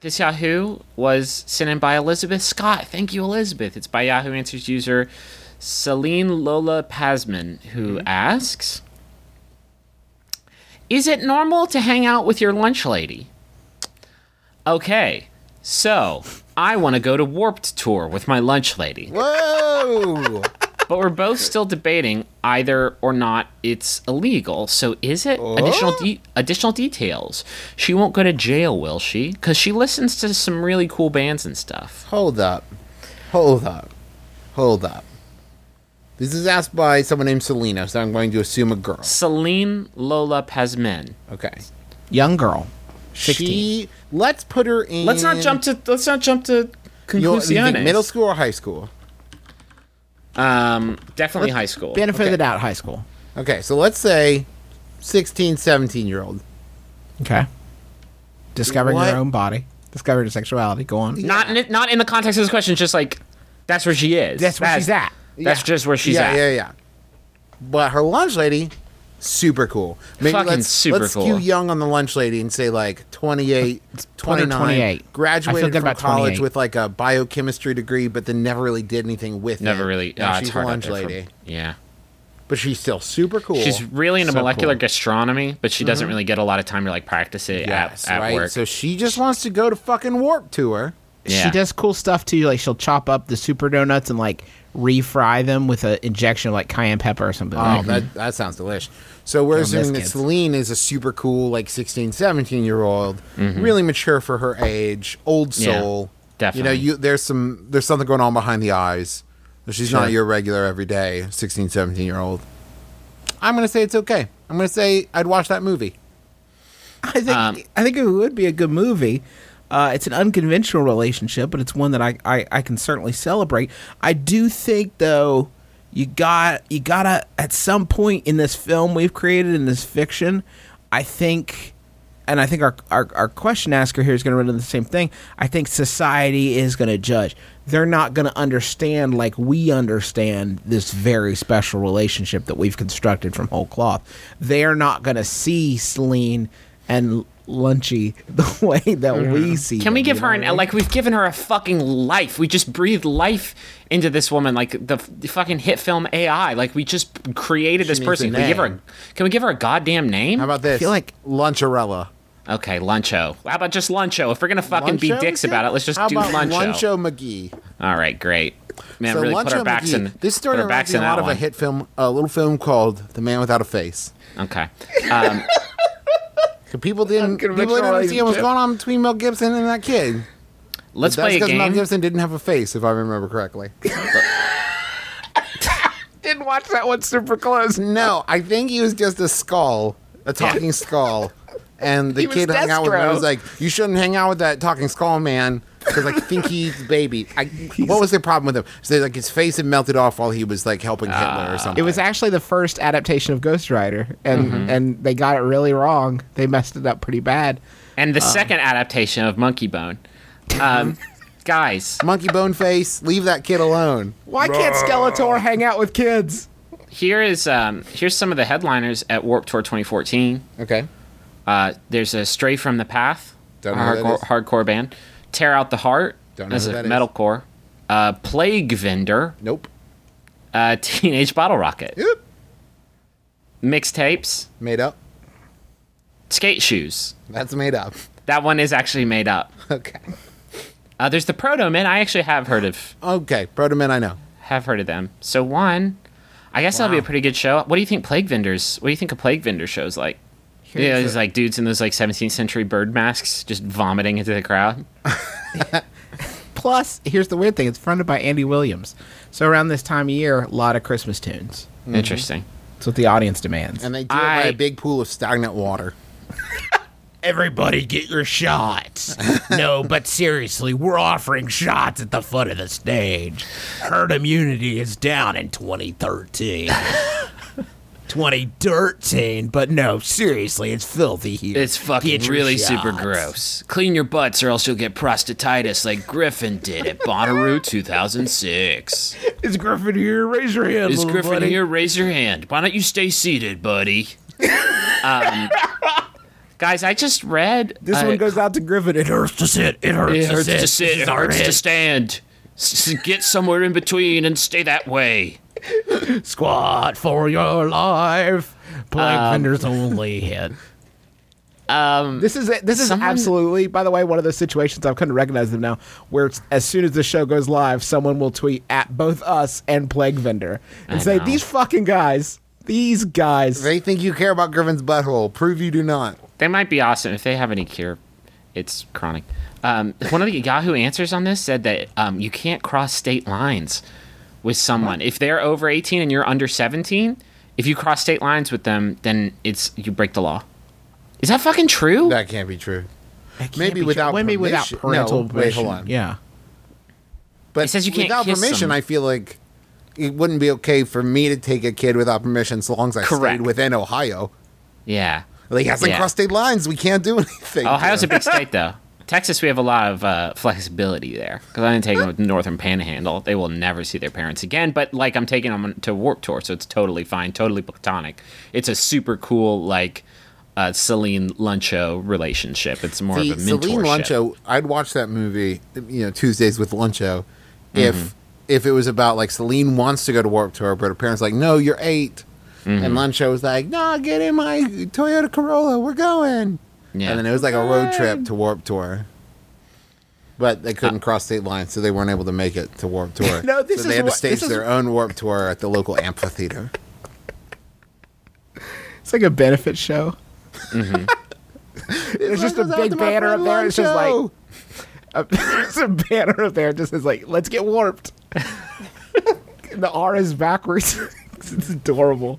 This Yahoo was sent in by Elizabeth Scott. Thank you, Elizabeth. It's by Yahoo Answers user Celine Lola Pasman, who mm-hmm. asks Is it normal to hang out with your lunch lady? Okay, so I want to go to Warped Tour with my lunch lady, Whoa! But we're both still debating either or not it's illegal. So is it additional oh. de- additional details? She won't go to jail, will she? Because she listens to some really cool bands and stuff. Hold up. Hold up. Hold up. This is asked by someone named Selena, so I'm going to assume a girl. Celine Lola Pasmen. Okay. Young girl. 16. She let's put her in Let's not jump to let's not jump to you you think conclusiones. middle school or high school. Um, definitely high school. Benefit of the doubt, high school. Okay, so let's say 16, 17 year old. Okay. Discovering What? your own body. Discovering your sexuality. Go on. Not in not in the context of this question. Just like that's where she is. That's where she's at. That's Yeah. just where she's yeah, at. Yeah, yeah, But her lunch lady, super cool. Maybe Fucking let's, super let's cool. skew young on the lunch lady and say like 28, put 29, 28. Graduated from college with like a biochemistry degree, but then never really did anything with it. Never really. Now ah, she's it's a hard lunch there for- lady, yeah. but she's still super cool. She's really into So molecular cool. gastronomy, but she doesn't really get a lot of time to like practice it yes, at, at right. work. So she just wants to go to fucking Warp Tour. Yeah. She does cool stuff too. Like she'll chop up the super donuts and like refry them with an injection of like cayenne pepper or something. Oh, like that that sounds delish. So we're assuming that kids. Celine is a super cool, like 16, 17 year old, really mature for her age, old Mm-hmm. Yeah, soul. definitely. You know, you there's some there's something going on behind the eyes. She's Sure. not your regular everyday 16, 17 year old. I'm gonna say it's okay. I'm gonna say I'd watch that movie. I think Um, I think it would be a good movie. Uh, it's an unconventional relationship, but it's one that I, I, I can certainly celebrate. I do think though you got you gotta at some point in this film we've created in this fiction, I think and I think our, our, our question asker here is going to run into the same thing. I think society is going to judge. They're not going to understand like we understand this very special relationship that we've constructed from whole cloth. They're not going to see Celine and Lunchy the way that we see. Mm-hmm. Can we give her know an what like we've given her a fucking life? We just breathed life into this woman, like the, the fucking hit film AI. Like we just created this person. Can we give her? A, can we give her a goddamn name? How about this? feel like- Luncharella. okay, Luncho. How about just Luncho? If we're gonna fucking be dicks yeah? about it, let's just How do about Luncho. Luncho McGee. All right, great. Man, so really Luncho put our backs McGee. in. This story put our backs in a lot of one. a hit film, a little film called The Man Without a Face. Okay. Um, 'Cause people didn't people Unconventional didn't understand what's relationship. going on between Mel Gibson and that kid. let's That's play a because Mel. Gibson didn't have a face, if I remember correctly. didn't watch that one super close. no, I think he was just a skull, a talking skull. And the He was kid hung out with him. and Destro. was like, "You shouldn't hang out with that talking skull man because I think he's a baby." I, what was the problem with him? So like his face had melted off while he was like helping Hitler or something. It was actually the first adaptation of Ghost Rider, and and they got it really wrong. They messed it up pretty bad. and the second adaptation of Monkeybone. Um, guys, monkey bone face. Leave that kid alone. Why can't Skeletor hang out with kids? here is um, here's some of the headliners at Warp Tour 2014. Okay. Uh, there's a Stray from the Path, Don't a know hardcore, hardcore band. Tear Out the Heart, Don't know as a metalcore. Uh, Plague Vendor, Nope. uh, Teenage Bottle Rocket, Yep. mixtapes, Made up. skate shoes. That's made up. That one is actually made up. Okay. Uh, there's the Protomen. I actually have heard of Okay. Protomen, I know. have heard of them. So one, I guess that'll be a pretty good show. What do you think Plague Vendors? What do you think a Plague Vendor show's like? Yeah, it's like dudes in those like 17th century bird masks just vomiting into the crowd. Plus, here's the weird thing: it's fronted by Andy Williams. So around this time of year, a lot of Christmas tunes. Mm-hmm. Interesting. That's what the audience demands. And they do it by a big pool of stagnant water. Everybody get your shots. no, but seriously, we're offering shots at the foot of the stage. Herd immunity is down in 2013. 2013, but no, seriously, it's filthy here. It's fucking really super gross. Clean your butts or else you'll get prostatitis like Griffin did at Bonnaroo 2006. Is Griffin here? Raise your hand, Is Griffin buddy. here? Raise your hand. Why don't you stay seated, buddy? um, Guys, I just read This uh, one goes out to Griffin. It hurts to sit. It hurts, It to hurts sit. to sit. It hurts to stand. S- get somewhere in between and stay that way. Squat for your life. Plague Um, vendors only hit. Um, This is this is Someone- absolutely, by the way, one of those situations I've come to recognize them now, where it's, as soon as the show goes live, someone will tweet at both us and Plague Vendor and I say, know. "These fucking guys, these guys." They think you care about Griffin's butthole. Prove you do not. they might be awesome if they have any cure. It's chronic. Um, one of the Yahoo answers on this said that um, you can't cross state lines with someone if they're over 18 and you're under 17. If you cross state lines with them, then it's you break the law. Is that fucking true? That can't be true. Can't maybe be without true. maybe without permission. parental No, wait, hold on. Yeah. But It says you can't without kiss permission, them. I feel like it wouldn't be okay for me to take a kid without permission, so long as I Correct. stayed within Ohio. yeah. Like, he hasn't Yeah. crossed state lines. We can't do anything. Ohio's to a big state, though. Texas, we have a lot of uh, flexibility there. Because I didn't take them with Northern Panhandle. They will never see their parents again. But, like, I'm taking them to Warp Tour, so it's totally fine, totally platonic. It's a super cool, like, uh, Celine Luncho relationship. It's more See, of a Celine. Luncho, I'd watch that movie, you know, Tuesdays with Luncho, if Mm-hmm. if it was about like Celine wants to go to Warp Tour, but her parents like, no, you're 8 Mm-hmm. and Luncho was like, no, get in my Toyota Corolla, we're going. Yeah. And then it was like a road trip to Warp Tour. But they Uh, couldn't cross state lines, so they weren't able to make it to Warp Tour. No, this so they is had to what- stage this is- their own Warp Tour at the local amphitheater. It's like a benefit show. Mm-hmm. There's just a big banner up there. It's just like a, there's a banner up there. It just says like, "Let's get warped." the R is backwards. it's adorable.